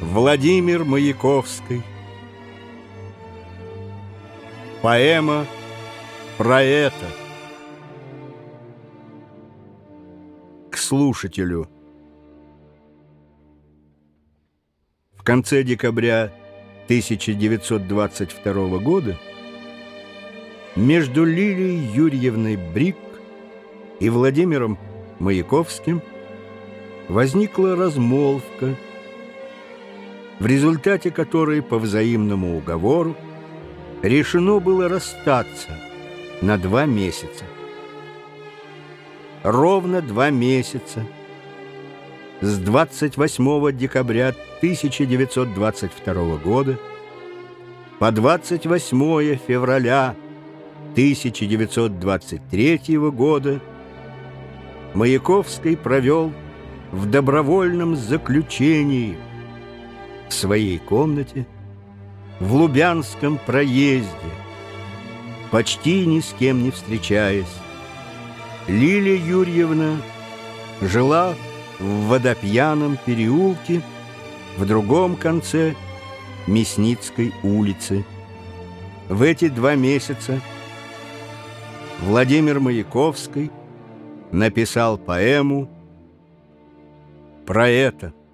Владимир Маяковский. Поэма про это. К слушателю. В конце декабря 1922 года между Лилией Юрьевной Брик и Владимиром Маяковским возникла размолвка, в результате которой по взаимному уговору решено было расстаться на два месяца. Ровно два месяца с 28 декабря 1922 года по 28 февраля 1923 года Маяковский провел в добровольном заключении в своей комнате в Лубянском проезде, почти ни с кем не встречаясь. Лилия Юрьевна жила в водопьяном переулке в другом конце Мясницкой улицы. В эти два месяца Владимир Маяковский написал поэму про это –